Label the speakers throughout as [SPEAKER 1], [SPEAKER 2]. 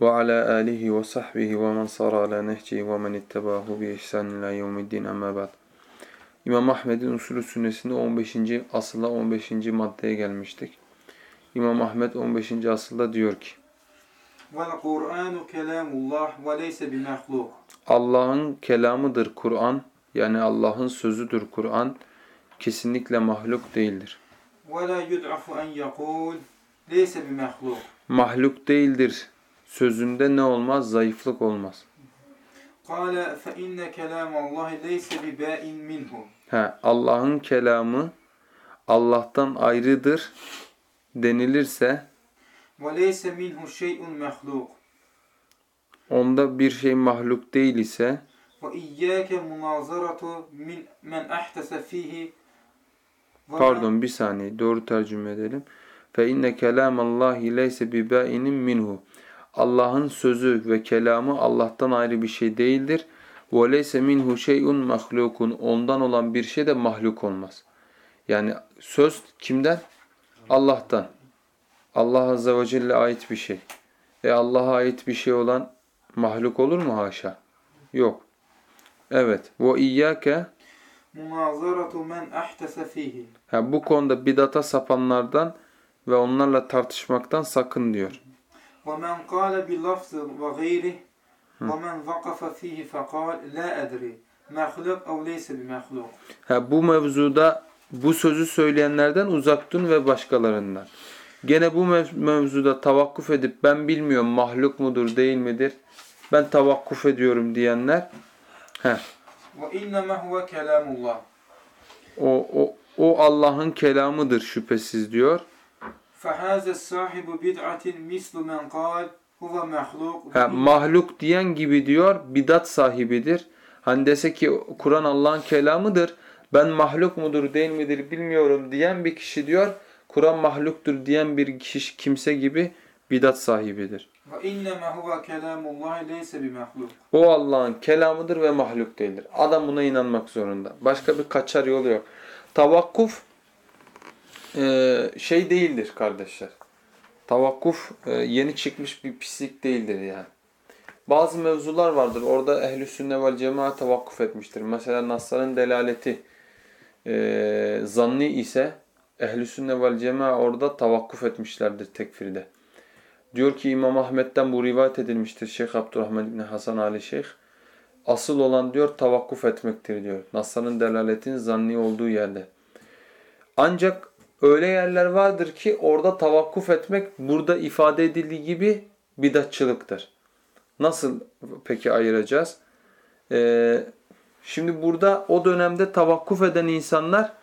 [SPEAKER 1] وعلى آله وصحبه ومن صار على نهجه ومن اتبعه بإحسان إلى يوم الدين أما بعد İmam Ahmed'in usulü sünnesinde 15. asıla 15. maddeye gelmiştik. İmam Ahmed 15. asılda diyor ki
[SPEAKER 2] وَالْقُرْآنُ كَلَامُ اللّٰهِ وَلَيْسَ بِمَخْلُوقٍ
[SPEAKER 1] Allah'ın kelamıdır Kur'an. Yani Allah'ın sözüdür Kur'an. Kesinlikle mahluk değildir.
[SPEAKER 2] وَلَا يُدْعَفُ أَنْ يَقُولْ لَيْسَ بِمَخْلُوقٍ
[SPEAKER 1] Mahluk değildir. Sözünde ne olmaz? Zayıflık olmaz.
[SPEAKER 2] قَالَ فَإِنَّ كَلَامَ اللّٰهِ لَيْسَ بِبَاءٍ مِنْهُ
[SPEAKER 1] He, Allah'ın kelamı Allah'tan ayrıdır denilirse
[SPEAKER 2] وَلَيْسَ مِنْهُ شَيْءٌ مَخْلُوقٌ
[SPEAKER 1] onda bir şey mahluk değil ise
[SPEAKER 2] وَإِيَّاكَ مُنَاظَرَةُ مِنْ مَنْ أَحْتَسَ ف۪يهِ وَمَنْ-
[SPEAKER 1] pardon bir saniye doğru tercüme edelim. Fe inne kelamallahi leyse bi ba'inin minhu. Allah'ın sözü ve kelamı Allah'tan ayrı bir şey değildir. Ve leyse minhu şey'un mahlukun. Ondan olan bir şey de mahluk olmaz. Yani söz kimden? Allah'tan. Allah azze ve celle ait bir şey. E Allah'a ait bir şey olan mahluk olur mu haşa? Yok. Evet. Ve iyyake
[SPEAKER 2] مُنَاظَرَةُ مَنْ أَحْتَسَ ف۪يهِ
[SPEAKER 1] Ha, bu konuda bidata sapanlardan ve onlarla tartışmaktan sakın diyor.
[SPEAKER 2] وَمَنْ قَالَ بِلَفْظِ وَغَيْرِهِ وَمَنْ وَقَفَ ف۪يهِ فَقَالْ لَا أَدْرِي مَخْلُقْ أَوْ لَيْسَ بِمَخْلُقٍ
[SPEAKER 1] Ha, bu mevzuda bu sözü söyleyenlerden uzak durun ve başkalarından. Gene bu mev- mevzuda tavakkuf edip ben bilmiyorum mahluk mudur değil midir? Ben tavakkuf ediyorum diyenler he,
[SPEAKER 2] وَاِنَّمَا هُوَ كَلَامُ اللّٰهِ
[SPEAKER 1] o, o, o Allah'ın kelamıdır şüphesiz diyor.
[SPEAKER 2] فَهَذَا الصَّاحِبُ بِدْعَةٍ مِثْلُ مَنْ قَالْ هُوَ مَخْلُوقٌ
[SPEAKER 1] Ha, mahluk diyen gibi diyor bidat sahibidir. Hani dese ki Kur'an Allah'ın kelamıdır. Ben mahluk mudur değil midir bilmiyorum diyen bir kişi diyor. Kur'an mahluktur diyen bir kişi kimse gibi bidat sahibidir.
[SPEAKER 2] وَاِنَّمَا هُوَ كَلَامُ اللّٰهِ لَيْسَ بِمَخْلُوقٍ
[SPEAKER 1] O Allah'ın kelamıdır ve mahluk değildir. Adam buna inanmak zorunda. Başka bir kaçar yolu yok. Tavakkuf e, şey değildir kardeşler. Tavakkuf e, yeni çıkmış bir pislik değildir yani. Bazı mevzular vardır. Orada ehl-i sünne vel cemaat tavakkuf etmiştir. Mesela Nas'ların delaleti e, zanni ise ehl-i sünne vel cemaat orada tavakkuf etmişlerdir tekfirde. Diyor ki İmam Ahmet'ten bu rivayet edilmiştir. Şeyh Abdurrahman İbni Hasan Ali Şeyh. Asıl olan diyor tavakkuf etmektir diyor. Nas'ların delaletin zanni olduğu yerde. Ancak öyle yerler vardır ki orada tavakkuf etmek burada ifade edildiği gibi bidatçılıktır. Nasıl peki ayıracağız? Ee, şimdi burada o dönemde tavakkuf eden insanlar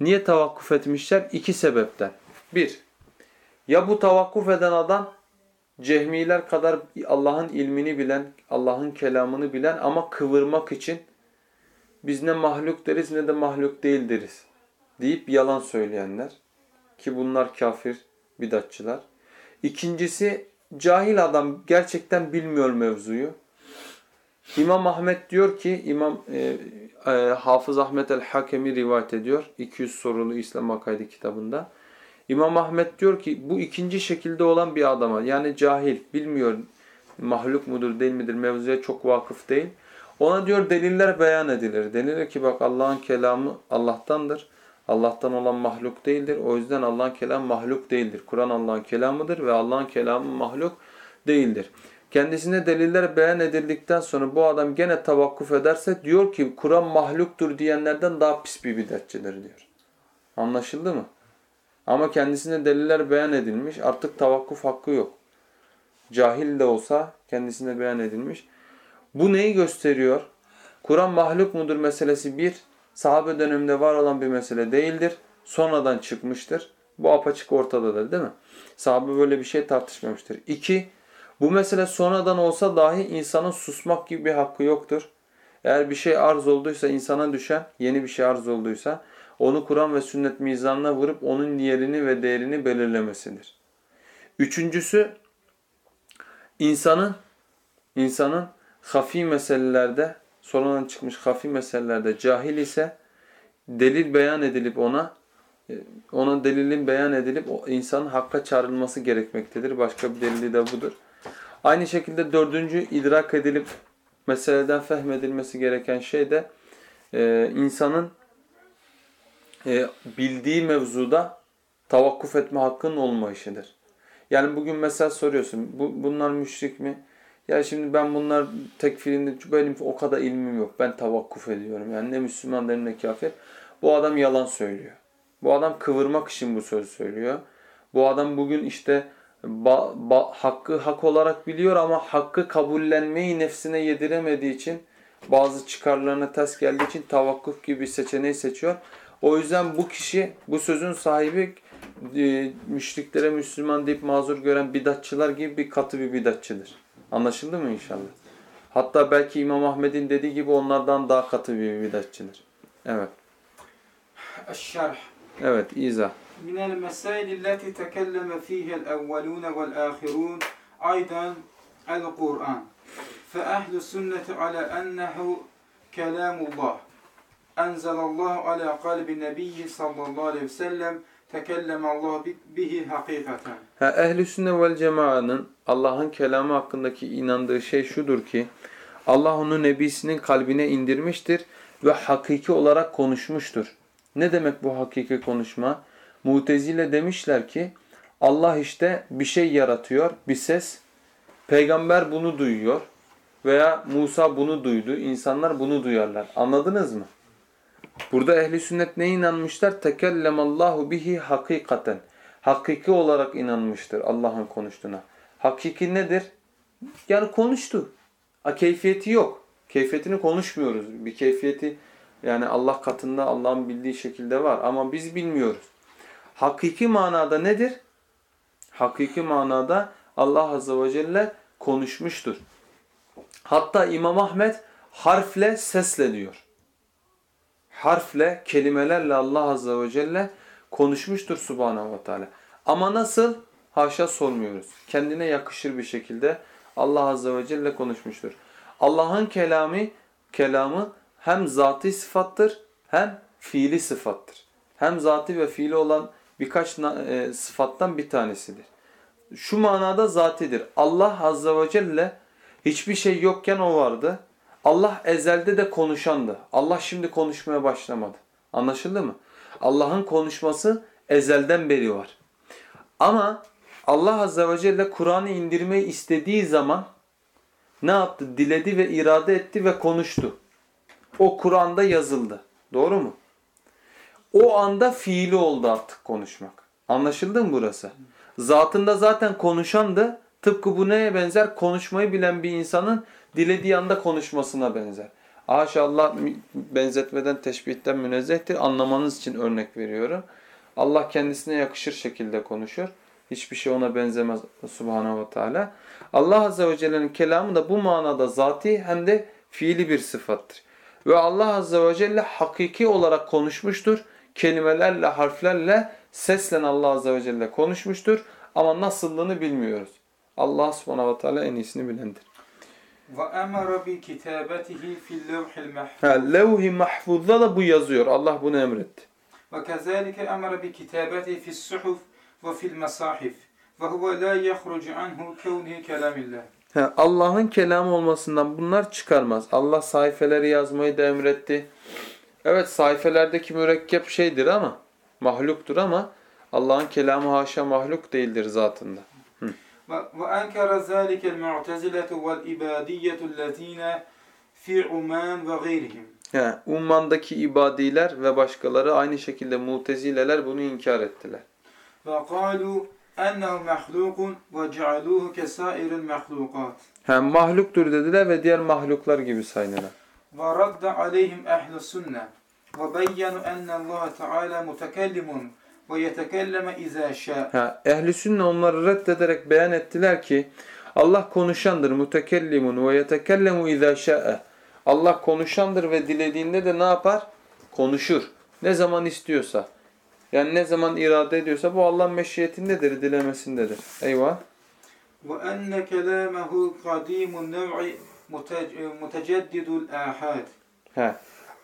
[SPEAKER 1] niye tavakkuf etmişler? İki sebepten. Bir, ya bu tavakkuf eden adam cehmiler kadar Allah'ın ilmini bilen, Allah'ın kelamını bilen ama kıvırmak için biz ne mahluk deriz ne de mahluk değil deriz deyip yalan söyleyenler ki bunlar kafir bidatçılar. İkincisi cahil adam gerçekten bilmiyor mevzuyu. İmam Ahmet diyor ki İmam e, e, Hafız Ahmet el-Hakemi rivayet ediyor 200 sorulu İslam Akaidi kitabında. İmam Ahmet diyor ki bu ikinci şekilde olan bir adama yani cahil bilmiyor mahluk mudur değil midir mevzuya çok vakıf değil. Ona diyor deliller beyan edilir. Denilir ki bak Allah'ın kelamı Allah'tandır. Allah'tan olan mahluk değildir. O yüzden Allah'ın kelamı mahluk değildir. Kur'an Allah'ın kelamıdır ve Allah'ın kelamı mahluk değildir. Kendisine deliller beyan edildikten sonra bu adam gene tavakkuf ederse diyor ki Kur'an mahluktur diyenlerden daha pis bir bidatçıdır diyor. Anlaşıldı mı? Ama kendisine deliller beyan edilmiş. Artık tavakkuf hakkı yok. Cahil de olsa kendisine beyan edilmiş. Bu neyi gösteriyor? Kur'an mahluk mudur meselesi bir, sahabe döneminde var olan bir mesele değildir. Sonradan çıkmıştır. Bu apaçık ortadadır değil mi? Sahabe böyle bir şey tartışmamıştır. İki, bu mesele sonradan olsa dahi insanın susmak gibi bir hakkı yoktur. Eğer bir şey arz olduysa insana düşen, yeni bir şey arz olduysa onu Kur'an ve sünnet mizanına vurup onun yerini ve değerini belirlemesidir. Üçüncüsü insanın insanın hafi meselelerde sonradan çıkmış hafi meselelerde cahil ise delil beyan edilip ona e, ona delilin beyan edilip o insanın hakka çağrılması gerekmektedir. Başka bir delili de budur. Aynı şekilde dördüncü idrak edilip meseleden fehmedilmesi gereken şey de e, insanın e, bildiği mevzuda tavakkuf etme hakkının olmayışıdır. Yani bugün mesela soruyorsun bu, bunlar müşrik mi? Ya şimdi ben bunlar tekfirinde benim o kadar ilmim yok. Ben tavakkuf ediyorum. Yani ne Müslüman ne kafir. Bu adam yalan söylüyor. Bu adam kıvırmak için bu sözü söylüyor. Bu adam bugün işte ba, ba, hakkı hak olarak biliyor ama hakkı kabullenmeyi nefsine yediremediği için bazı çıkarlarına ters geldiği için tavakkuf gibi bir seçeneği seçiyor. O yüzden bu kişi, bu sözün sahibi e, müşriklere Müslüman deyip mazur gören bidatçılar gibi bir katı bir bidatçıdır. Anlaşıldı mı inşallah? Hatta belki İmam Ahmed'in dediği gibi onlardan daha katı bir bidatçıdır. Evet.
[SPEAKER 2] الشرح
[SPEAKER 1] Evet, izah.
[SPEAKER 2] من المسائل التي تكلم فيها الأولون والآخرون أيضا القرآن فأهل السنة على أنه كلام الله أنزل الله على قلب النبي صلى الله عليه وسلم tekellemallahu bihi hakikaten.
[SPEAKER 1] Ha, ehl-i sünne vel cemaanın Allah'ın kelamı hakkındaki inandığı şey şudur ki Allah onu nebisinin kalbine indirmiştir ve hakiki olarak konuşmuştur. Ne demek bu hakiki konuşma? Mutezile demişler ki Allah işte bir şey yaratıyor, bir ses. Peygamber bunu duyuyor veya Musa bunu duydu, insanlar bunu duyarlar. Anladınız mı? Burada ehli sünnet ne inanmışlar? Tekellemallahu bihi hakikaten. Hakiki olarak inanmıştır Allah'ın konuştuğuna. Hakiki nedir? Yani konuştu. A, keyfiyeti yok. Keyfiyetini konuşmuyoruz. Bir keyfiyeti yani Allah katında Allah'ın bildiği şekilde var ama biz bilmiyoruz. Hakiki manada nedir? Hakiki manada Allah Azze ve Celle konuşmuştur. Hatta İmam Ahmet harfle sesle diyor. Harfle, kelimelerle Allah Azze ve Celle konuşmuştur Subhanahu ve Teala. Ama nasıl? Haşa sormuyoruz. Kendine yakışır bir şekilde Allah Azze ve Celle konuşmuştur. Allah'ın kelamı, kelamı hem zati sıfattır hem fiili sıfattır. Hem zati ve fiili olan birkaç e, sıfattan bir tanesidir. Şu manada zatidir. Allah Azze ve Celle hiçbir şey yokken o vardı. Allah ezelde de konuşandı. Allah şimdi konuşmaya başlamadı. Anlaşıldı mı? Allah'ın konuşması ezelden beri var. Ama Allah Azze ve Celle Kur'an'ı indirmeyi istediği zaman ne yaptı? Diledi ve irade etti ve konuştu. O Kur'an'da yazıldı. Doğru mu? O anda fiili oldu artık konuşmak. Anlaşıldı mı burası? Zatında zaten konuşandı. Tıpkı bu neye benzer? Konuşmayı bilen bir insanın dilediği anda konuşmasına benzer. Haşallah benzetmeden, teşbihten münezzehtir. Anlamanız için örnek veriyorum. Allah kendisine yakışır şekilde konuşur. Hiçbir şey ona benzemez Subhanahu ve Teala. Allah Azze ve Celle'nin kelamı da bu manada zati hem de fiili bir sıfattır. Ve Allah Azze ve Celle hakiki olarak konuşmuştur. Kelimelerle, harflerle, sesle Allah Azze ve Celle konuşmuştur. Ama nasıllığını bilmiyoruz. Allah Subhanahu ve Teala en iyisini bilendir.
[SPEAKER 2] Ve emara bi kitabetihi
[SPEAKER 1] fil
[SPEAKER 2] levhil mahfuz.
[SPEAKER 1] Levh-i mahfuzda da bu yazıyor. Allah bunu emretti.
[SPEAKER 2] Ve kezalike emara bi kitabetihi fis suhuf ve fil mesahif. Ve huve la yahrucu
[SPEAKER 1] anhu kevni kelamillah. Allah'ın kelamı olmasından bunlar çıkarmaz. Allah sayfeleri yazmayı da emretti. Evet sayfelerdeki mürekkep şeydir ama mahluktur ama Allah'ın kelamı haşa mahluk değildir zatında.
[SPEAKER 2] و- وأنكر ذلك المعتزلة والإبادية الذين في عمان وغيرهم
[SPEAKER 1] Yani ummandaki ibadiler ve başkaları aynı şekilde mutezileler bunu inkar ettiler.
[SPEAKER 2] وقالوا أنه مخلوق وجعلوه كسائر المخلوقات
[SPEAKER 1] Hem mahluktur dediler ve diğer mahluklar gibi saydılar.
[SPEAKER 2] ورد عليهم أهل السنة وبينوا أن الله تعالى متكلم ve yetekelleme izâ
[SPEAKER 1] şâ. Ehli sünne onları reddederek beyan ettiler ki Allah konuşandır mutekellimun ve yetekellemu izâ şâ'e. Allah konuşandır ve dilediğinde de ne yapar? Konuşur. Ne zaman istiyorsa. Yani ne zaman irade ediyorsa bu Allah'ın meşiyetindedir, dilemesindedir. Eyvah.
[SPEAKER 2] Ve enne kelâmehu kadîmun nev'i e, muteceddidul
[SPEAKER 1] âhâd.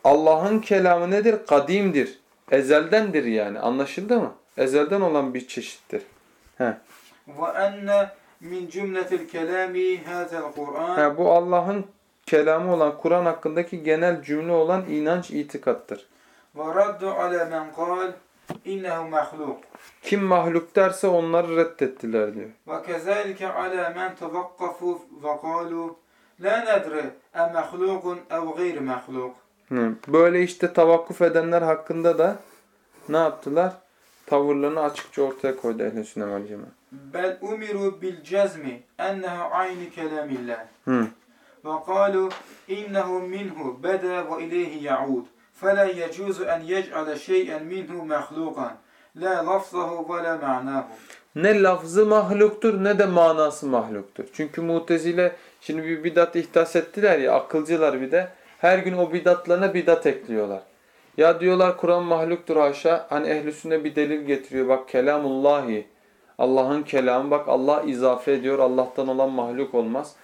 [SPEAKER 1] Allah'ın kelamı nedir? Kadimdir. Ezeldendir yani. Anlaşıldı mı? Ezelden olan bir çeşittir. He.
[SPEAKER 2] Ve enne min cümletil kelami hazel
[SPEAKER 1] Kur'an. Bu Allah'ın kelamı olan Kur'an hakkındaki genel cümle olan inanç itikattır.
[SPEAKER 2] Ve raddu ale men kal innehu mahluk.
[SPEAKER 1] Kim mahluk derse onları reddettiler diyor.
[SPEAKER 2] Ve kezalike ale men tevakkafu ve kalu la nedre e mahlukun
[SPEAKER 1] ev gayr mahluk. Böyle işte tavakkuf edenler hakkında da ne yaptılar? Tavırlarını açıkça ortaya koydu ehl-i sünnet vel cemaat.
[SPEAKER 2] Bel umiru bil cezmi ennehu aynı kelamillah.
[SPEAKER 1] Ve
[SPEAKER 2] kalu innehu minhu beda ve ileyhi ya'ud. Fela yecuzu en yec'ale şey'en minhu mehlukan. La lafzahu ve la ma'nahu.
[SPEAKER 1] Ne lafzı mahluktur ne de manası mahluktur. Çünkü mutezile şimdi bir bidat ihdas ettiler ya akılcılar bir de her gün o bidatlarına bidat ekliyorlar. Ya diyorlar Kur'an mahluktur haşa. Hani ehl-i sünnet bir delil getiriyor. Bak kelamullahi. Allah'ın kelamı. Bak Allah izafe ediyor. Allah'tan olan mahluk olmaz.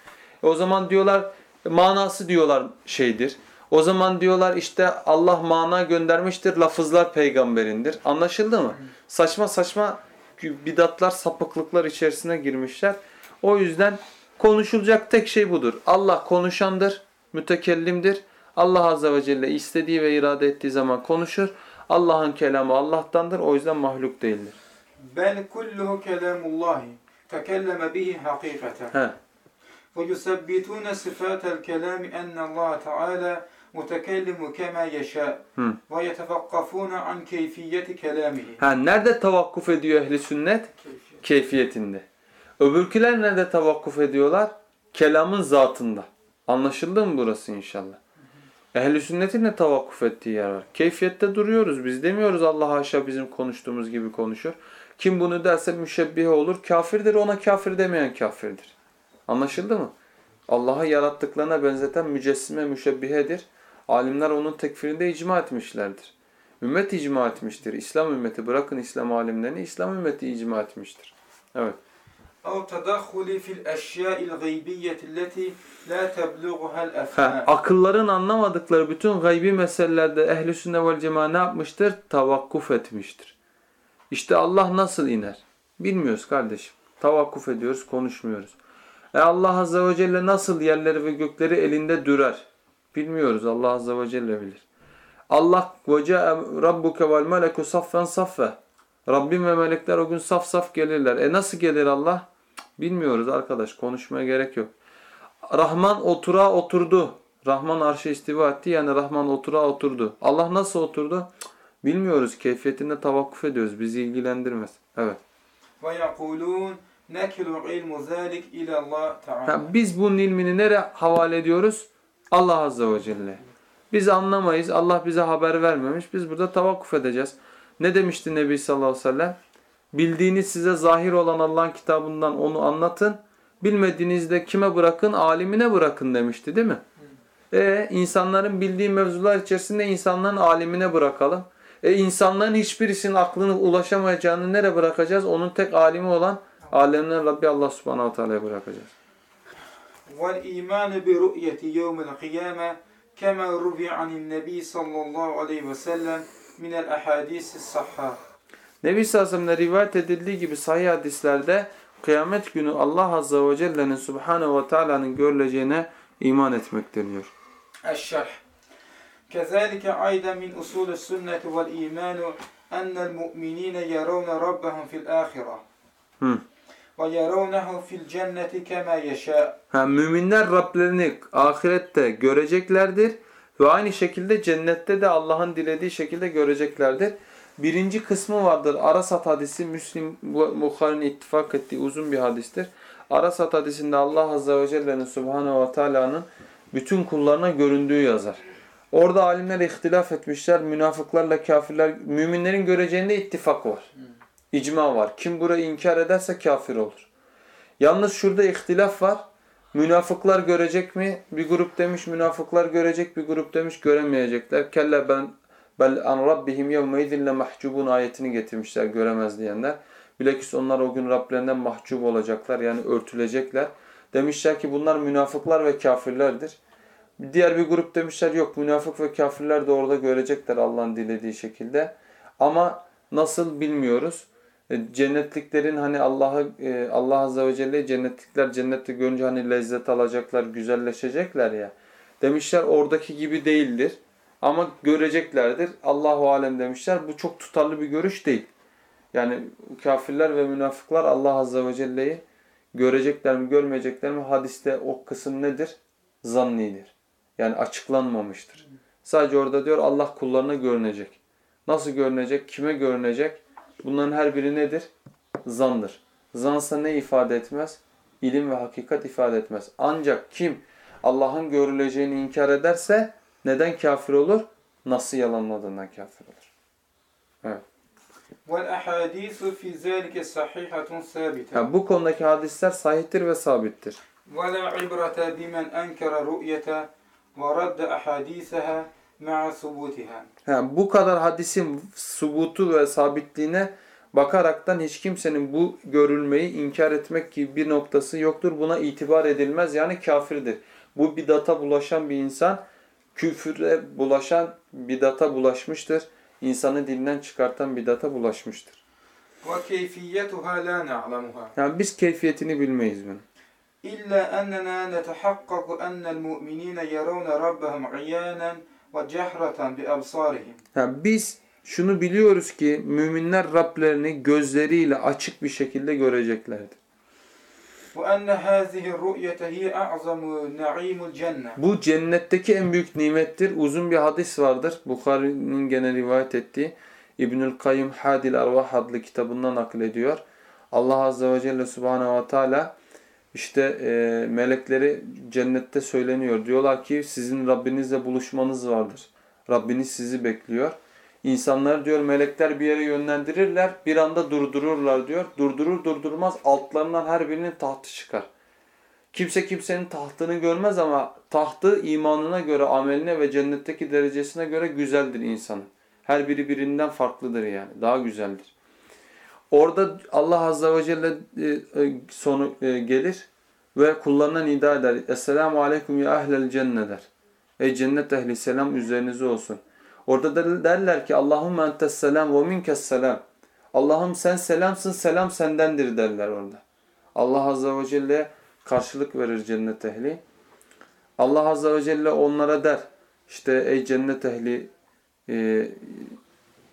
[SPEAKER 1] E o zaman diyorlar manası diyorlar şeydir. O zaman diyorlar işte Allah mana göndermiştir. Lafızlar peygamberindir. Anlaşıldı mı? Saçma saçma bidatlar, sapıklıklar içerisine girmişler. O yüzden konuşulacak tek şey budur. Allah konuşandır, mütekellimdir. Allah Azze ve Celle istediği ve irade ettiği zaman konuşur. Allah'ın kelamı Allah'tandır. O yüzden mahluk değildir.
[SPEAKER 2] Bel kulluhu kelamullahi tekelleme bihi
[SPEAKER 1] hakikate.
[SPEAKER 2] Ve yusebbitune sıfatel kelami ennallâhe teâlâ mutekellimu kema yeşâ
[SPEAKER 1] ve
[SPEAKER 2] yetefakkafûne an keyfiyeti kelamihi.
[SPEAKER 1] Ha, nerede tavakkuf ediyor ehli sünnet? Keyfiyetinde. Öbürküler nerede tavakkuf ediyorlar? Kelamın zatında. Anlaşıldı mı burası inşallah? Ehli sünnetin de tavakkuf ettiği yer var. Keyfiyette duruyoruz. Biz demiyoruz Allah haşa bizim konuştuğumuz gibi konuşur. Kim bunu derse müşebbihe olur. Kafirdir ona kafir demeyen kafirdir. Anlaşıldı mı? Allah'ı yarattıklarına benzeten mücessime müşebbihedir. Alimler onun tekfirinde icma etmişlerdir. Ümmet icma etmiştir. İslam ümmeti bırakın İslam alimlerini İslam ümmeti icma etmiştir. Evet.
[SPEAKER 2] أو تدخل في الأشياء الغيبية التي لا تبلغها
[SPEAKER 1] Ha,
[SPEAKER 2] الأفهام
[SPEAKER 1] akılların anlamadıkları bütün gaybi meselelerde ehli sünnet vel cemaat ne yapmıştır? Tavakkuf etmiştir. İşte Allah nasıl iner? Bilmiyoruz kardeşim. Tavakkuf ediyoruz, konuşmuyoruz. E Allah azze ve celle nasıl yerleri ve gökleri elinde dürer? Bilmiyoruz. Allah azze ve celle bilir. Allah ve ca'e rabbuke vel meleku saffen saffe. Rabbim ve melekler o gün saf saf gelirler. E nasıl gelir Allah? Bilmiyoruz arkadaş konuşmaya gerek yok. Rahman otura oturdu. Rahman arşa istiva etti yani Rahman otura oturdu. Allah nasıl oturdu? Bilmiyoruz. Keyfiyetinde tavakkuf ediyoruz. Bizi ilgilendirmez. Evet.
[SPEAKER 2] Ve yekulûn nekilu ilmu zâlik ilallah
[SPEAKER 1] ta'ala. Biz bunun ilmini nereye havale ediyoruz? Allah Azze ve Celle. Biz anlamayız. Allah bize haber vermemiş. Biz burada tavakkuf edeceğiz. Ne demişti Nebi sallallahu aleyhi ve sellem? Bildiğiniz size zahir olan Allah'ın kitabından onu anlatın. Bilmediğinizde kime bırakın? Alimine bırakın demişti değil mi? E insanların bildiği mevzular içerisinde insanların alimine bırakalım. E insanların hiçbirisinin aklına ulaşamayacağını nereye bırakacağız? Onun tek alimi olan alemlerin Rabbi Allah subhanahu teala'ya bırakacağız.
[SPEAKER 2] والإيمان برؤية يوم القيامة كما روي عن النبي صلى الله عليه وسلم من الأحاديث الصحة
[SPEAKER 1] Nebi Sallallahu rivayet edildiği gibi sahih hadislerde kıyamet günü Allah Azze ve Celle'nin Subhanahu ve Teala'nın görüleceğine iman etmek deniyor.
[SPEAKER 2] الشرح كذلك أيضا من أصول السنة والإيمان أن المؤمنين يرون ربهم في الآخرة
[SPEAKER 1] Hı.
[SPEAKER 2] ويرونه في الجنة كما يشاء
[SPEAKER 1] Ha, müminler Rablerini ahirette göreceklerdir ve aynı şekilde cennette de Allah'ın dilediği şekilde göreceklerdir. Birinci kısmı vardır. Arasat hadisi Müslim Bukhari'nin ittifak ettiği uzun bir hadistir. Arasat hadisinde Allah Azze ve Celle'nin Subhanahu ve Teala'nın bütün kullarına göründüğü yazar. Orada alimler ihtilaf etmişler. Münafıklarla kafirler, müminlerin göreceğinde ittifak var. İcma var. Kim burayı inkar ederse kafir olur. Yalnız şurada ihtilaf var. Münafıklar görecek mi? Bir grup demiş münafıklar görecek, bir grup demiş göremeyecekler. Kelle ben bel an rabbihim yevme idinle mahcubun ayetini getirmişler göremez diyenler. Bilakis onlar o gün Rablerinden mahcup olacaklar yani örtülecekler. Demişler ki bunlar münafıklar ve kafirlerdir. Diğer bir grup demişler yok münafık ve kafirler de orada görecekler Allah'ın dilediği şekilde. Ama nasıl bilmiyoruz. E, Cennetliklerin hani Allah'ı e, Allah azze ve celle cennetlikler cennette görünce hani lezzet alacaklar, güzelleşecekler ya. Demişler oradaki gibi değildir. Ama göreceklerdir. Allahu alem demişler. Bu çok tutarlı bir görüş değil. Yani kafirler ve münafıklar Allah azze ve celle'yi görecekler mi, görmeyecekler mi? Hadiste o kısım nedir? Zannidir. Yani açıklanmamıştır. Sadece orada diyor Allah kullarına görünecek. Nasıl görünecek? Kime görünecek? Bunların her biri nedir? Zandır. Zansa ne ifade etmez? İlim ve hakikat ifade etmez. Ancak kim Allah'ın görüleceğini inkar ederse neden kafir olur? Nasıl yalanladığından kafir olur. Evet.
[SPEAKER 2] والأحاديث في ذلك صحيحة ثابتة
[SPEAKER 1] Yani bu konudaki hadisler sahihtir ve sabittir.
[SPEAKER 2] ولا عبرة بمن أنكر رؤية ورد أحاديثها مع ثبوتها
[SPEAKER 1] Yani bu kadar hadisin subutu ve sabitliğine bakaraktan hiç kimsenin bu görülmeyi inkar etmek gibi bir noktası yoktur. Buna itibar edilmez yani kafirdir. Bu bidata bulaşan bir insan küfüre bulaşan bidata bulaşmıştır. İnsanı dinden çıkartan bidata bulaşmıştır.
[SPEAKER 2] وكيفيتها لا نعلمها
[SPEAKER 1] Yani biz keyfiyetini bilmeyiz bunu.
[SPEAKER 2] إلا أننا نتحقق أن المؤمنين يرون ربهم عيانا وجهرة بأبصارهم
[SPEAKER 1] Yani biz şunu biliyoruz ki müminler Rablerini gözleriyle açık bir şekilde göreceklerdir. Bu cennetteki en büyük nimettir. Uzun bir hadis vardır. Bukhari'nin gene rivayet ettiği İbnül Kayyum Hadil Arvah adlı kitabından naklediyor. Allah Azze ve Celle Subhanahu ve Teala işte e, melekleri cennette söyleniyor. Diyorlar ki sizin Rabbinizle buluşmanız vardır. Rabbiniz sizi bekliyor. İnsanlar diyor melekler bir yere yönlendirirler. Bir anda durdururlar diyor. Durdurur durdurmaz altlarından her birinin tahtı çıkar. Kimse kimsenin tahtını görmez ama tahtı imanına göre, ameline ve cennetteki derecesine göre güzeldir insanın. Her biri birinden farklıdır yani. Daha güzeldir. Orada Allah Azze ve Celle e, e, sonu e, gelir ve kullarına nida eder. Esselamu Aleyküm ya ehlel cennet der. Ey cennet ehli selam üzerinize olsun. Orada da derler ki Allahümme entes selam ve minkes selam. Allah'ım sen selamsın, selam sendendir derler orada. Allah Azze ve Celle karşılık verir cennet ehli. Allah Azze ve Celle onlara der. İşte ey cennet ehli e,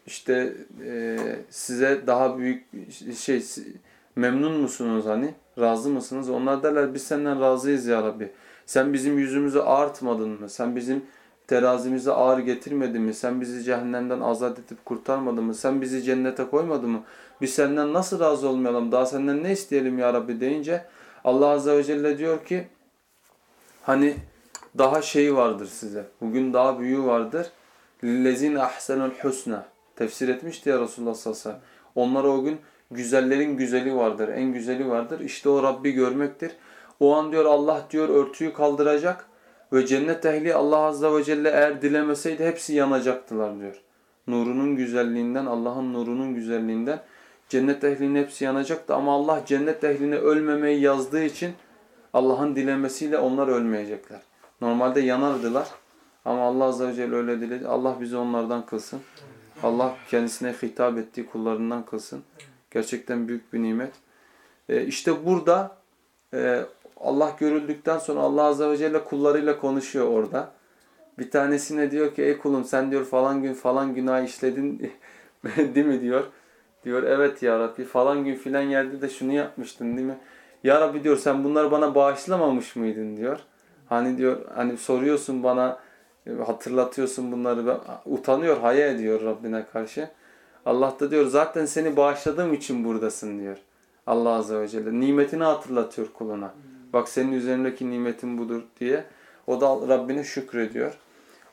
[SPEAKER 1] işte e, size daha büyük şey memnun musunuz hani? Razı mısınız? Onlar derler biz senden razıyız ya Rabbi. Sen bizim yüzümüzü ağartmadın mı? Sen bizim terazimizi ağır getirmedin mi? Sen bizi cehennemden azat edip kurtarmadın mı? Sen bizi cennete koymadın mı? Biz senden nasıl razı olmayalım? Daha senden ne isteyelim ya Rabbi deyince Allah Azze ve Celle diyor ki hani daha şey vardır size. Bugün daha büyüğü vardır. Lillezine ahsenul husna. Tefsir etmişti ya Resulullah sallallahu aleyhi ve sellem. Onlara o gün güzellerin güzeli vardır. En güzeli vardır. İşte o Rabbi görmektir. O an diyor Allah diyor örtüyü kaldıracak ve cennet ehli Allah azze ve celle eğer dilemeseydi hepsi yanacaktılar diyor. Nurunun güzelliğinden, Allah'ın nurunun güzelliğinden cennet ehlinin hepsi yanacaktı ama Allah cennet ehline ölmemeyi yazdığı için Allah'ın dilemesiyle onlar ölmeyecekler. Normalde yanardılar ama Allah azze ve celle öyle diledi. Allah bizi onlardan kılsın. Allah kendisine hitap ettiği kullarından kılsın. Gerçekten büyük bir nimet. E işte burada e, Allah görüldükten sonra Allah Azze ve Celle kullarıyla konuşuyor orada. Bir tanesine diyor ki ey kulum sen diyor falan gün falan günah işledin değil mi diyor. Diyor evet ya Rabbi falan gün filan yerde de şunu yapmıştın değil mi? Ya Rabbi diyor sen bunları bana bağışlamamış mıydın diyor. Hani diyor hani soruyorsun bana hatırlatıyorsun bunları utanıyor haya ediyor Rabbine karşı. Allah da diyor zaten seni bağışladığım için buradasın diyor. Allah Azze ve Celle nimetini hatırlatıyor kuluna. Bak senin üzerindeki nimetin budur diye. O da Rabbine şükrediyor.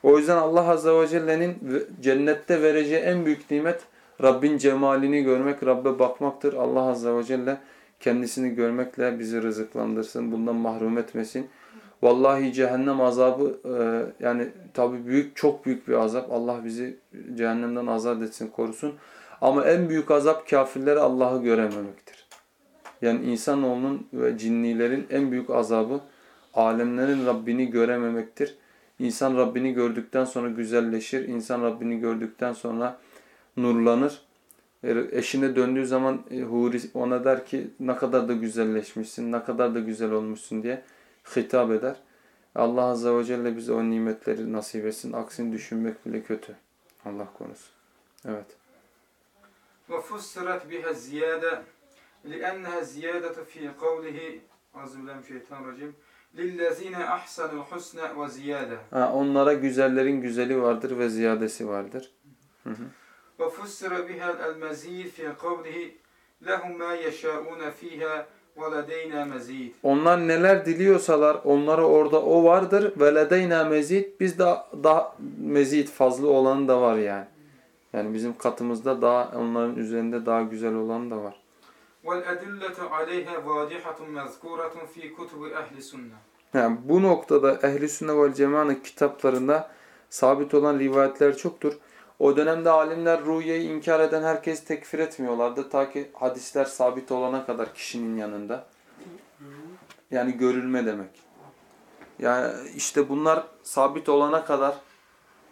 [SPEAKER 1] O yüzden Allah Azze ve Celle'nin cennette vereceği en büyük nimet Rabbin cemalini görmek, Rabbe bakmaktır. Allah Azze ve Celle kendisini görmekle bizi rızıklandırsın. Bundan mahrum etmesin. Vallahi cehennem azabı e, yani tabi büyük çok büyük bir azap. Allah bizi cehennemden azat etsin, korusun. Ama en büyük azap kafirlere Allah'ı görememektir. Yani insanoğlunun ve cinnilerin en büyük azabı alemlerin Rabbini görememektir. İnsan Rabbini gördükten sonra güzelleşir. İnsan Rabbini gördükten sonra nurlanır. E, Eşine döndüğü zaman e, Huri ona der ki ne kadar da güzelleşmişsin, ne kadar da güzel olmuşsun diye hitap eder. Allah Azze ve Celle bize o nimetleri nasip etsin. Aksini düşünmek bile kötü. Allah korusun. Evet.
[SPEAKER 2] وفسرت بها الزيادة لأنها زيادة في قوله أعوذ بالله من الشيطان الرجيم للذين أحسنوا الحسنى وزيادة
[SPEAKER 1] Ha, onlara güzellerin güzeli vardır ve ziyadesi vardır. Hı hı.
[SPEAKER 2] وفسر بها المزيد في قوله لهم ما يشاءون فيها ولدينا مزيد
[SPEAKER 1] Onlar neler diliyorsalar onlara orada o vardır. Ve ledeyna mezid. Biz de daha mezid fazla olanı da var yani. Yani bizim katımızda daha onların üzerinde daha güzel olan da var.
[SPEAKER 2] والأدلة عليها واضحة مذكورة في كتب أهل السنة
[SPEAKER 1] Yani bu noktada ehli sünnet vel cemaat'ın kitaplarında sabit olan rivayetler çoktur. O dönemde alimler rüyayı inkar eden herkes tekfir etmiyorlardı. Ta ki hadisler sabit olana kadar kişinin yanında. Yani görülme demek. Yani işte bunlar sabit olana kadar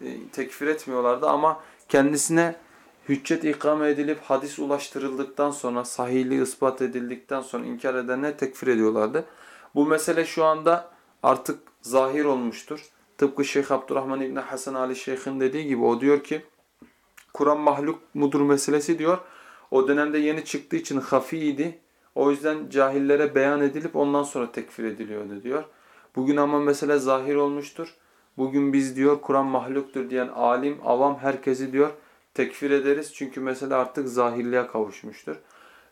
[SPEAKER 1] e, tekfir etmiyorlardı ama kendisine hüccet ikame edilip hadis ulaştırıldıktan sonra sahihliği ispat edildikten sonra inkar edenler tekfir ediyorlardı. Bu mesele şu anda artık zahir olmuştur. Tıpkı Şeyh Abdurrahman İbni Hasan Ali Şeyh'in dediği gibi o diyor ki Kur'an mahluk mudur meselesi diyor. O dönemde yeni çıktığı için hafiydi. O yüzden cahillere beyan edilip ondan sonra tekfir ediliyordu diyor. Bugün ama mesele zahir olmuştur. Bugün biz diyor Kur'an mahluktur diyen alim, avam herkesi diyor tekfir ederiz. Çünkü mesele artık zahirliğe kavuşmuştur.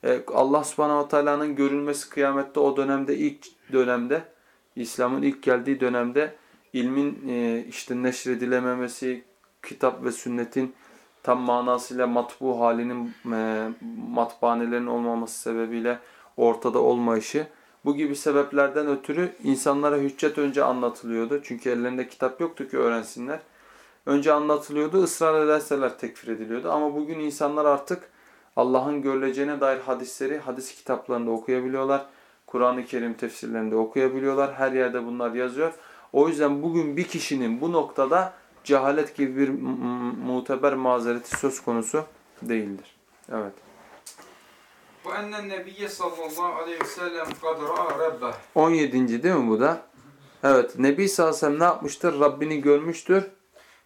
[SPEAKER 1] Ee, Allah subhanahu wa ta'ala'nın görülmesi kıyamette o dönemde ilk dönemde İslam'ın ilk geldiği dönemde ilmin e, işte neşredilememesi, kitap ve sünnetin tam manasıyla matbu halinin e, matbaanelerin olmaması sebebiyle ortada olmayışı bu gibi sebeplerden ötürü insanlara hüccet önce anlatılıyordu. Çünkü ellerinde kitap yoktu ki öğrensinler Önce anlatılıyordu, ısrar ederseler tekfir ediliyordu. Ama bugün insanlar artık Allah'ın görüleceğine dair hadisleri hadis kitaplarında okuyabiliyorlar. Kur'an-ı Kerim tefsirlerinde okuyabiliyorlar. Her yerde bunlar yazıyor. O yüzden bugün bir kişinin bu noktada cehalet gibi bir m- m- muteber mazereti söz konusu değildir. Evet.
[SPEAKER 2] وأن النبي صلى الله عليه وسلم قد رأى ربه
[SPEAKER 1] 17. değil mi bu da? Evet. Nebi sallallahu aleyhi ve sellem ne yapmıştır? Rabbini görmüştür.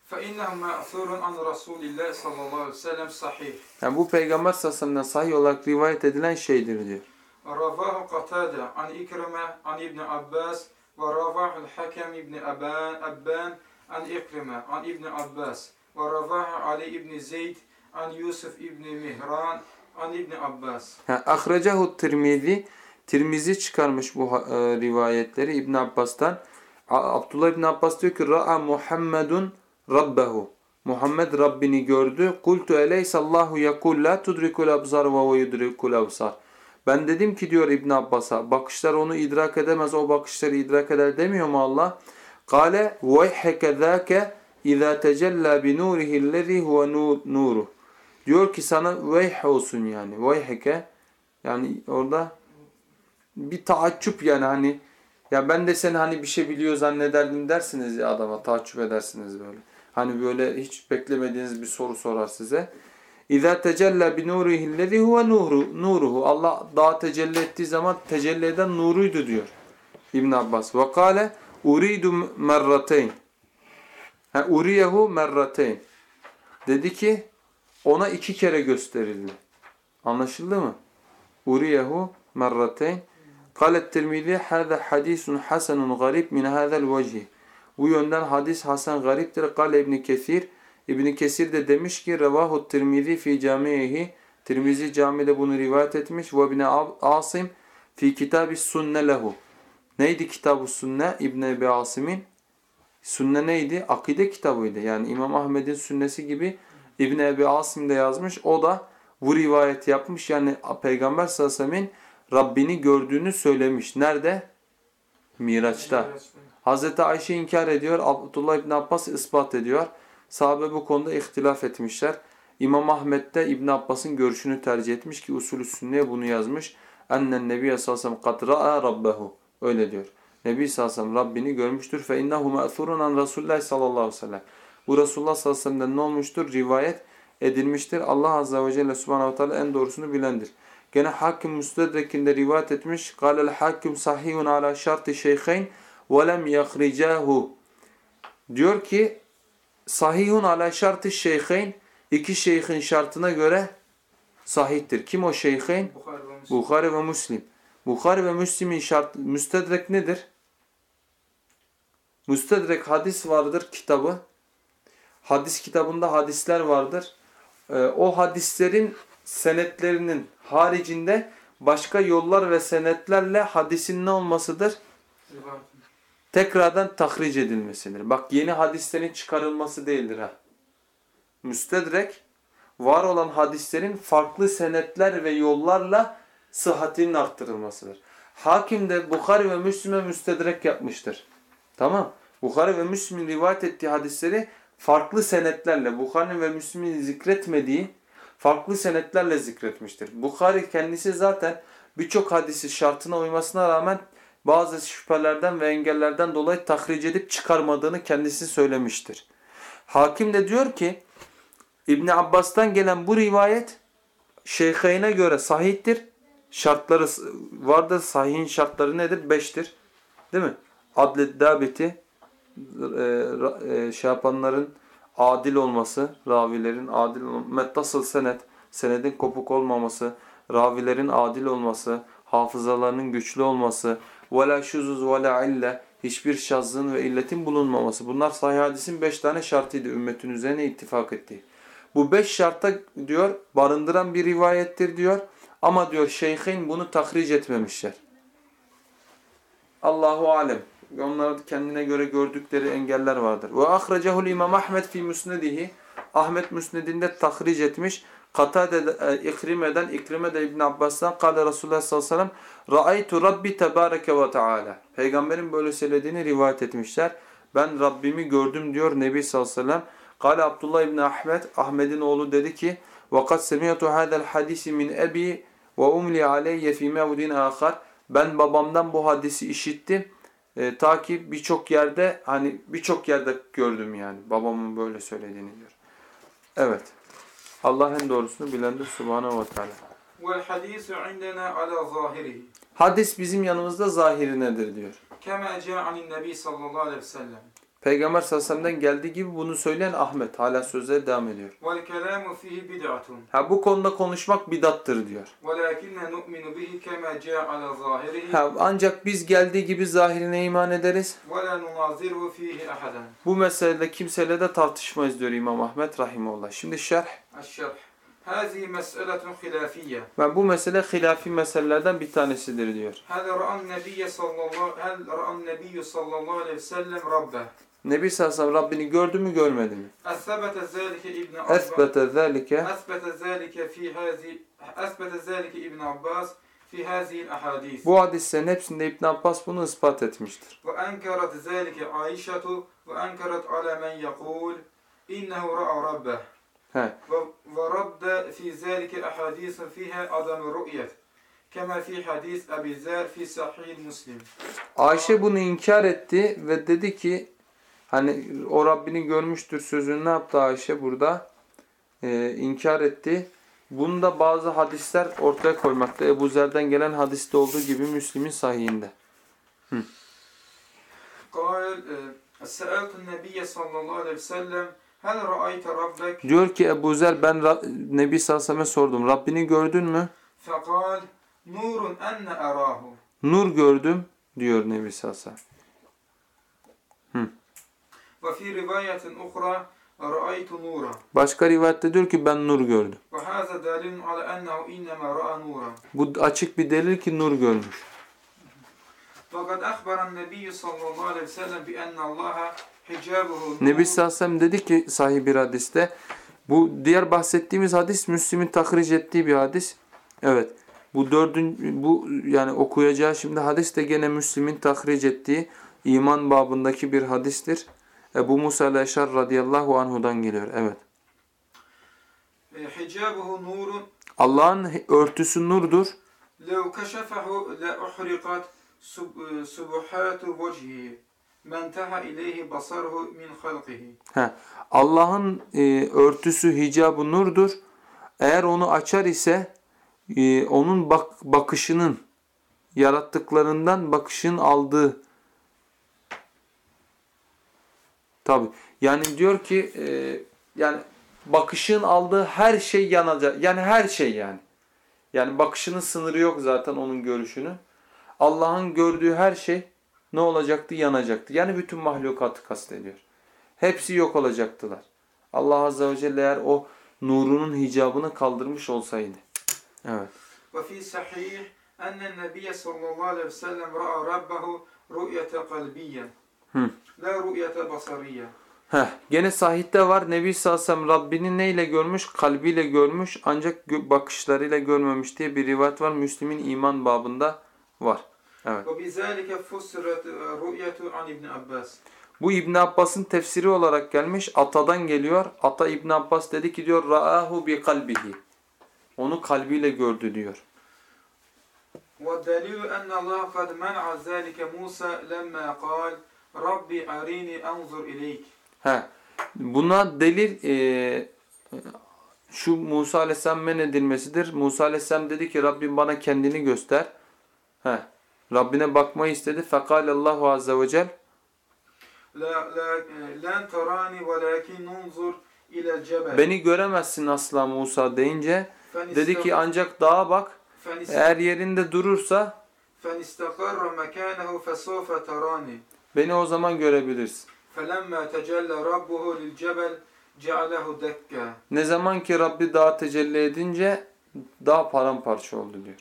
[SPEAKER 2] فإنه مأثور عن رسول الله صلى الله عليه وسلم صحيح
[SPEAKER 1] Yani bu peygamber sallallahu aleyhi ve sellem'den sahih olarak rivayet edilen şeydir diyor.
[SPEAKER 2] رواه قتادة عن إكرمة عن ابن عباس ورواه الحكم بن أبان أبان عن إكرمة عن ابن عباس ورواه علي بن زيد عن يوسف بن مهران عن ابن عباس
[SPEAKER 1] Ha, Ahrecahu Tirmizi Tirmizi çıkarmış bu e, rivayetleri İbn Abbas'tan. A- Abdullah İbn Abbas diyor ki Ra'a Muhammedun Rabbehu. Muhammed Rabbini gördü. Kultu eleysallahu yekul la tudrikul abzar ve huve yudrikul abzar. Ben dedim ki diyor İbn Abbas'a bakışlar onu idrak edemez o bakışları idrak eder demiyor mu Allah? Kale veyheke zâke izâ tecellâ bi nûrihillezî huve nû- nûruh. Diyor ki sana veyh olsun yani. Veyheke yani orada bir taaccüp yani hani ya ben de seni hani bir şey biliyor zannederdim dersiniz ya adama taaccüp edersiniz böyle. Hani böyle hiç beklemediğiniz bir soru sorar size. İza tecella bi nurihi allazi huve nuru nuruhu. Allah daha tecelli ettiği zaman tecelli eden nuruydu diyor. İbn Abbas. Ve kâle uridu merrateyn. Ha uriyehu merrateyn. Dedi ki ona iki kere gösterildi. Anlaşıldı mı? Uriyehu merrateyn. Kalet Tirmizi hâzâ hadisun hasenun garib min hâzel vecih. Bu yönden hadis hasen gariptir. Kale İbn Kesir. İbn Kesir de demiş ki revahu Tirmizi fi camihi. Tirmizi camide bunu rivayet etmiş. Ve İbn Asim fi kitabı sunne lehu. Neydi kitabı sünne? İbn Ebi Asim'in sünne neydi? Akide kitabıydı. Yani İmam Ahmed'in sünnesi gibi İbn Ebi Asim de yazmış. O da bu rivayet yapmış. Yani Peygamber sallallahu aleyhi ve sellem'in Rabbini gördüğünü söylemiş. Nerede? Miraç'ta. Hazreti Ayşe inkar ediyor. Abdullah İbni Abbas ispat ediyor. Sahabe bu konuda ihtilaf etmişler. İmam Ahmet de İbn Abbas'ın görüşünü tercih etmiş ki usulü sünneye bunu yazmış. Ennen Nebiye sallallahu aleyhi ve sellem rabbehu. Öyle diyor. Nebi sallallahu aleyhi ve Rabbini görmüştür. Fe innehu me'thurun an Resulullah sallallahu aleyhi ve sellem. Bu Resulullah sallallahu aleyhi ve sellem'den ne olmuştur? Rivayet edilmiştir. Allah azze ve celle subhanahu teala en doğrusunu bilendir. Gene Hakim Müstedrek'inde rivayet etmiş. Kâlel hakim sahihun ala şartı şeyheyn lem yahricahu. Diyor ki sahihun ala şartı şeyheyn iki şeyhin şartına göre sahihtir. Kim o şeyheyn?
[SPEAKER 2] Bukhari ve Müslim.
[SPEAKER 1] Bukhari ve Müslim. Bukhari ve Müslim'in şart müstedrek nedir? Müstedrek hadis vardır kitabı. Hadis kitabında hadisler vardır. Ee, o hadislerin senetlerinin haricinde başka yollar ve senetlerle hadisin ne olmasıdır? Tekrardan tahric edilmesidir. Bak yeni hadislerin çıkarılması değildir ha. Müstedrek var olan hadislerin farklı senetler ve yollarla sıhhatinin arttırılmasıdır. Hakim de Bukhari ve Müslim'e müstedrek yapmıştır. Tamam. Bukhari ve Müslim'in rivayet ettiği hadisleri farklı senetlerle, Bukhari ve Müslim'in zikretmediği farklı senetlerle zikretmiştir. Bukhari kendisi zaten birçok hadisi şartına uymasına rağmen bazı şüphelerden ve engellerden dolayı tahric edip çıkarmadığını kendisi söylemiştir. Hakim de diyor ki İbn Abbas'tan gelen bu rivayet şeyhine göre sahihtir. Şartları vardır. Sahihin şartları nedir? Beştir. Değil mi? Adlet dabiti e, e, şey yapanların adil olması, ravilerin adil olması, mettasıl senet, senedin kopuk olmaması, ravilerin adil olması, hafızalarının güçlü olması, ve la şuzuz ve la hiçbir şazzın ve illetin bulunmaması. Bunlar sahih hadisin beş tane şartıydı ümmetin üzerine ittifak ettiği. Bu beş şartta diyor barındıran bir rivayettir diyor. Ama diyor şeyhin bunu tahric etmemişler. Allahu alem. Onların kendine göre gördükleri engeller vardır. Ve ahrecehul İmam Ahmed fi musnedihi. Ahmet Müsned'inde tahric etmiş. Katade e, İkrime'den, İkrime de İbn Abbas'tan kâle Resulullah sallallahu aleyhi ve sellem Ra'aytu Rabbi tebareke ve teala. Peygamberin böyle söylediğini rivayet etmişler. Ben Rabbimi gördüm diyor Nebi sallallahu aleyhi ve sellem. Kale Abdullah İbni Ahmet, Ahmet'in oğlu dedi ki وَقَدْ سَمِيَتُ هَذَا الْحَدِيثِ مِنْ اَب۪ي وَاُمْلِي عَلَيَّ ف۪ي مَوْدِينَ آخَرٍ Ben babamdan bu hadisi işittim. E, ta ki birçok yerde hani birçok yerde gördüm yani babamın böyle söylediğini diyor. Evet. Allah en doğrusunu bilendir Subhanahu ve Teala. Hadis bizim yanımızda zahirinedir diyor. Peygamber sallallahu geldiği gibi bunu söyleyen Ahmet hala sözleri devam ediyor. Ha bu konuda konuşmak bidattır diyor. Ha ancak biz geldiği gibi zahirine iman ederiz. Bu meselede kimseyle de tartışmayız diyor İmam Ahmet rahimehullah. Şimdi şerh.
[SPEAKER 2] Şerh. Hazi mes'eletun hilafiyye.
[SPEAKER 1] Ve bu mesele hilafi meselelerden bir tanesidir diyor.
[SPEAKER 2] Hel ra'an nebiyye sallallahu hel ra'an nebiyye sallallahu aleyhi ve sellem rabbe.
[SPEAKER 1] Nebi sallallahu aleyhi ve Rabbini gördü mü görmedi mi?
[SPEAKER 2] Esbete zalike İbn Abbas.
[SPEAKER 1] Esbete zalike.
[SPEAKER 2] Esbete zalike fi hazi esbete zalike İbn Abbas fi hazihi'l ahadis.
[SPEAKER 1] Bu hadislerin hepsinde İbn Abbas bunu ispat etmiştir.
[SPEAKER 2] Ve enkaret zalike Aişe ve enkaret ala men yekul innehu ra'a rabbeh.
[SPEAKER 1] He.
[SPEAKER 2] Ve radde fi zelike ahadisun fiha adamı ru'yet. Kema fi hadis Ebi Zer fi sahih Müslim.
[SPEAKER 1] Ayşe bunu inkar etti ve dedi ki hani o Rabbini görmüştür sözünü ne yaptı Ayşe burada? Ee, inkar etti. Bunu da bazı hadisler ortaya koymakta. Ebu Zer'den gelen hadiste olduğu gibi Müslim'in sahihinde.
[SPEAKER 2] Kâl, e, Se'eltun Nebiye sallallahu aleyhi ve sellem
[SPEAKER 1] Diyor ki Ebu Zer ben Rab, Nebi Salsam'e sordum. Rabbini gördün mü? Nur gördüm diyor Nebi Salsam. Ve
[SPEAKER 2] fi rivayetin.
[SPEAKER 1] Başka rivayette diyor ki ben nur gördüm.
[SPEAKER 2] Ve haza dalilun ala ennehu innema ra'a.
[SPEAKER 1] Bu açık bir delil ki nur görmüş.
[SPEAKER 2] Fakat ahbaran Nebi sallallahu aleyhi ve sellem bi enne Allah'a
[SPEAKER 1] Nebi
[SPEAKER 2] نور
[SPEAKER 1] sallallahu aleyhi ve sellem dedi ki sahih bir hadiste bu diğer bahsettiğimiz hadis Müslim'in tahric ettiği bir hadis. Evet. Bu dördün bu yani okuyacağı şimdi hadis de gene Müslim'in tahric ettiği iman babındaki bir hadistir. Ebu Musa el-Eşar radıyallahu anhudan geliyor. Evet.
[SPEAKER 2] حجابه نور
[SPEAKER 1] Allah'ın örtüsü nurdur.
[SPEAKER 2] لو كشفه لأحرقت سب- سبحات وجهه men ileyhi basarhu min
[SPEAKER 1] halqihi. Allah'ın e, örtüsü hicabı nurdur. Eğer onu açar ise e, onun bak, bakışının yarattıklarından bakışın aldığı. Tabi yani diyor ki e, yani bakışın aldığı her şey yanacak. Yani her şey yani. Yani bakışının sınırı yok zaten onun görüşünü. Allah'ın gördüğü her şey ne olacaktı? Yanacaktı. Yani bütün mahlukatı kastediyor. Hepsi yok olacaktılar. Allah Azze ve Celle eğer o nurunun hicabını kaldırmış olsaydı. Evet.
[SPEAKER 2] Ve fi sahih enne nebiye sallallahu aleyhi ve sellem ra'a rabbehu rü'yete
[SPEAKER 1] kalbiyen.
[SPEAKER 2] La rü'yete basariyen.
[SPEAKER 1] Heh, gene sahihte var. Nebi Salsam Rabbini neyle görmüş? Kalbiyle görmüş ancak bakışlarıyla görmemiş diye bir rivayet var. Müslim'in iman babında var. Evet.
[SPEAKER 2] وبذلك فسرت رؤية عن ابن عباس
[SPEAKER 1] Bu İbn Abbas'ın tefsiri olarak gelmiş. Atadan geliyor. Ata İbn Abbas dedi ki diyor Ra'ahu bi kalbihi. Onu kalbiyle gördü diyor.
[SPEAKER 2] والدليل أن الله قد منع ذلك موسى لما قال ربي أريني أنظر إليك
[SPEAKER 1] He. Buna delil e, şu Musa Aleyhisselam men edilmesidir. Musa Aleyhisselam dedi ki Rabbim bana kendini göster. He. Rabbine bakmayı istedi. Fekale Allahu azze ve
[SPEAKER 2] cel
[SPEAKER 1] Beni göremezsin asla Musa deyince dedi ki ancak dağa bak. Eğer yerinde durursa Beni o zaman görebilirsin. Ne zaman ki Rabbi dağa tecelli edince dağ paramparça oldu diyor.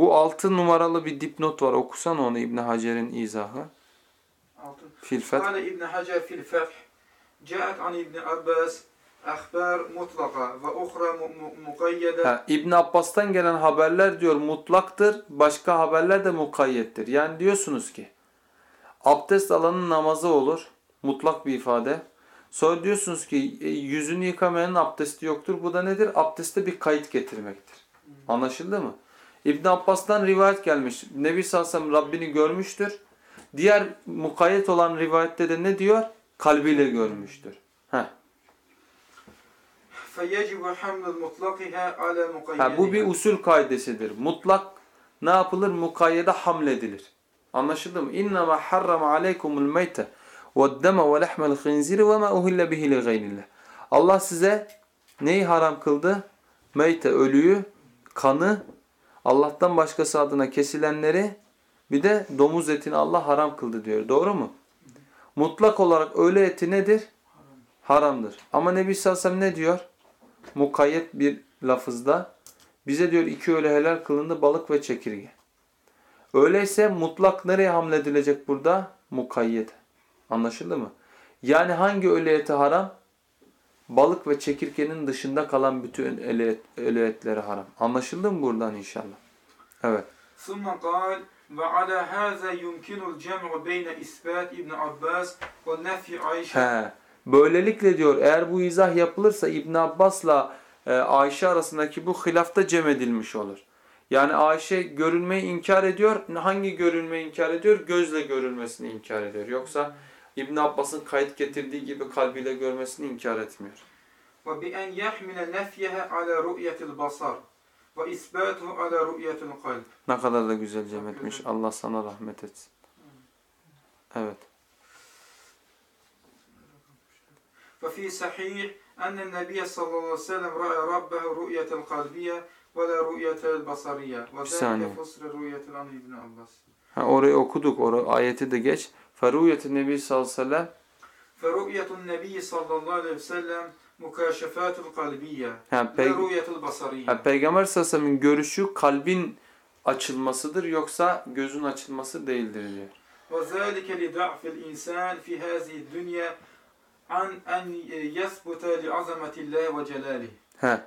[SPEAKER 1] Bu 6 numaralı bir dipnot var. Okusan onu İbn Hacer'in izahı. Fil Feth.
[SPEAKER 2] İbn Hacer fil Feth. Caat an İbn Abbas ahbar mutlaka ve uhra
[SPEAKER 1] mukayyede. İbn Abbas'tan gelen haberler diyor mutlaktır. Başka haberler de mukayyettir. Yani diyorsunuz ki abdest alanın namazı olur. Mutlak bir ifade. Sonra diyorsunuz ki e, yüzünü yıkamayanın abdesti yoktur. Bu da nedir? Abdeste bir kayıt getirmektir. Hmm. Anlaşıldı mı? İbn Abbas'tan rivayet gelmiş. Nebi Sallallahu Rabbini görmüştür. Diğer mukayyet olan rivayette de ne diyor? Kalbiyle görmüştür. Heh. Ha, bu bir usul kaidesidir. Mutlak ne yapılır? Mukayyede hamledilir. Anlaşıldı mı? İnnemâ harrama aleykumul meyte ve'd-deme ve lehmel khinziri ve ma uhille bihi li gayrillah. Allah size neyi haram kıldı? Meyte ölüyü, kanı Allah'tan başkası adına kesilenleri bir de domuz etini Allah haram kıldı diyor. Doğru mu? Mutlak olarak öğle eti nedir? Haramdır. Ama Nebi sellem ne diyor? Mukayyet bir lafızda bize diyor iki öğle helal kılındı balık ve çekirge. Öyleyse mutlak nereye hamledilecek burada? Mukayyet. Anlaşıldı mı? Yani hangi öğle eti haram? Balık ve çekirgenin dışında kalan bütün öğle, et, öğle etleri haram. Anlaşıldı mı buradan inşallah? Evet.
[SPEAKER 2] ثم قال وعلى هذا يمكن الجمع بين إثبات ابن عباس ونفي عائشة
[SPEAKER 1] He. Böylelikle diyor eğer bu izah yapılırsa İbn Abbas'la e, Ayşe arasındaki bu hilafta cem edilmiş olur. Yani Ayşe görünmeyi inkar ediyor. Hangi görünmeyi inkar ediyor? Gözle görülmesini inkar ediyor. Yoksa İbn Abbas'ın kayıt getirdiği gibi kalbiyle görmesini inkar etmiyor.
[SPEAKER 2] Ve bi en yahmile nefyeha ala ru'yetil basar ve isbatuhu ala ru'yetil kalb.
[SPEAKER 1] Ne kadar da güzel cem etmiş. Allah sana rahmet etsin. Evet.
[SPEAKER 2] Ve fi sahih enne nebiye sallallahu aleyhi ve sellem ra'a rabbehu ru'yetil kalbiye ve la
[SPEAKER 1] ru'yetil
[SPEAKER 2] basariye. Ve zâlike fısrı ru'yetil an İbn Abbas.
[SPEAKER 1] Ha, orayı okuduk. Orayı, ayeti de geç. Feruyeti Nebi sallallahu aleyhi ve sellem
[SPEAKER 2] فرؤية النبي صلى الله عليه وسلم مكاشفات القلبية
[SPEAKER 1] ha,
[SPEAKER 2] لا
[SPEAKER 1] pey-
[SPEAKER 2] رؤية البصرية
[SPEAKER 1] Ha, Peygamber sallallahu aleyhi ve sellem'in görüşü kalbin açılmasıdır yoksa gözün açılması değildir diyor.
[SPEAKER 2] وذلك لضعف الإنسان في هذه الدنيا عن أن يثبت لعظمة الله وجلاله
[SPEAKER 1] He.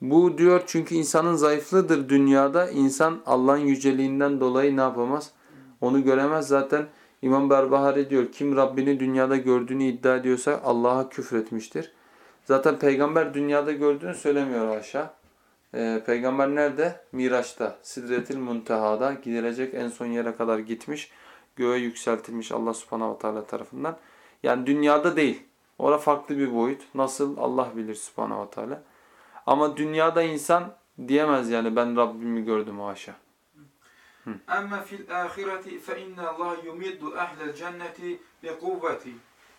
[SPEAKER 1] Bu diyor çünkü insanın zayıflığıdır dünyada. İnsan Allah'ın yüceliğinden dolayı ne yapamaz? Onu göremez. Zaten İmam Berbahari diyor kim Rabbini dünyada gördüğünü iddia ediyorsa Allah'a küfretmiştir. Zaten peygamber dünyada gördüğünü söylemiyor aşağı. Ee, peygamber nerede? Miraç'ta. Sidretil Munteha'da gidilecek en son yere kadar gitmiş. Göğe yükseltilmiş Allah subhanahu wa ta'ala tarafından. Yani dünyada değil. Orada farklı bir boyut. Nasıl Allah bilir subhanahu wa ta'ala. Ama dünyada insan diyemez yani ben Rabbimi gördüm ama
[SPEAKER 2] fil ahireti fe inna Allah yumiddu ehlel cenneti bi kuvveti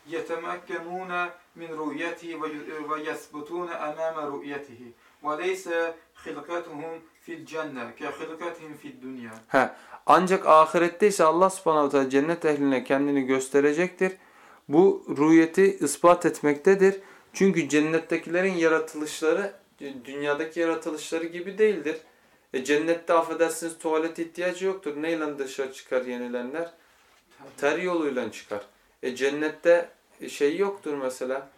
[SPEAKER 2] yetemekkenune min rü'yeti ve yesbutune amame rü'yetihi ve leyse hilkatuhum fil cenne ke hilkatihim fil dünya.
[SPEAKER 1] He. Ancak ahirette ise Allah subhanahu teala cennet ehline kendini gösterecektir. Bu rü'yeti ispat etmektedir. Çünkü cennettekilerin yaratılışları dünyadaki yaratılışları gibi değildir. E, cennette affedersiniz tuvalet ihtiyacı yoktur. Neyle dışarı çıkar yenilenler? Ter yoluyla çıkar. E, cennette şey yoktur mesela.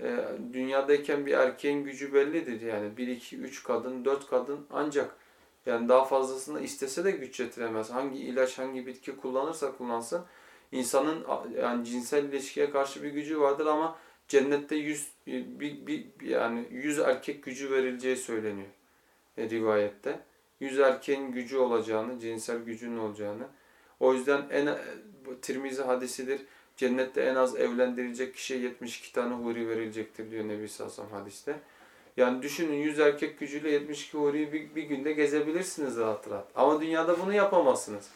[SPEAKER 1] E, dünyadayken bir erkeğin gücü bellidir yani. 1, 2, 3 kadın, 4 kadın ancak yani daha fazlasını istese de güç yetiremez. Hangi ilaç, hangi bitki kullanırsa kullansın insanın yani cinsel ilişkiye karşı bir gücü vardır ama cennette 100 bir, bir, yani 100 erkek gücü verileceği söyleniyor e, rivayette. 100 erkeğin gücü olacağını, cinsel gücünün olacağını. O yüzden en Tirmizi hadisidir. Cennette en az evlendirilecek kişiye 72 tane huri verilecektir diyor Nebi sellem hadiste. Yani düşünün 100 erkek gücüyle 72 huriyi bir, bir günde gezebilirsiniz rahat rahat. Ama dünyada bunu yapamazsınız.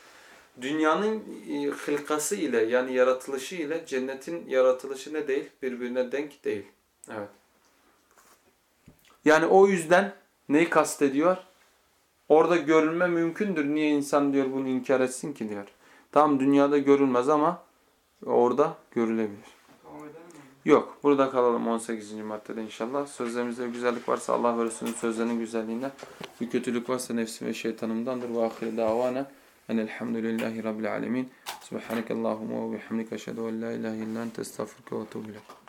[SPEAKER 1] Dünyanın e, hılkası ile yani yaratılışı ile cennetin yaratılışı ne değil? Birbirine denk değil. Evet. Yani o yüzden neyi kastediyor? Orada görülme mümkündür. Niye insan diyor bunu inkar etsin ki diyor. Tam dünyada görülmez ama orada görülebilir. Yok. Burada kalalım 18. maddede inşallah. Sözlerimizde güzellik varsa Allah ve Resulünün sözlerinin güzelliğinden. Bir kötülük varsa nefsim ve şeytanımdandır. Ve ahire davana. Enelhamdülillahi Rabbil alemin. Subhaneke Allahumma ve bihamdike eşhedü en la ilahe illa ente estağfurke ve etûbü ileyk.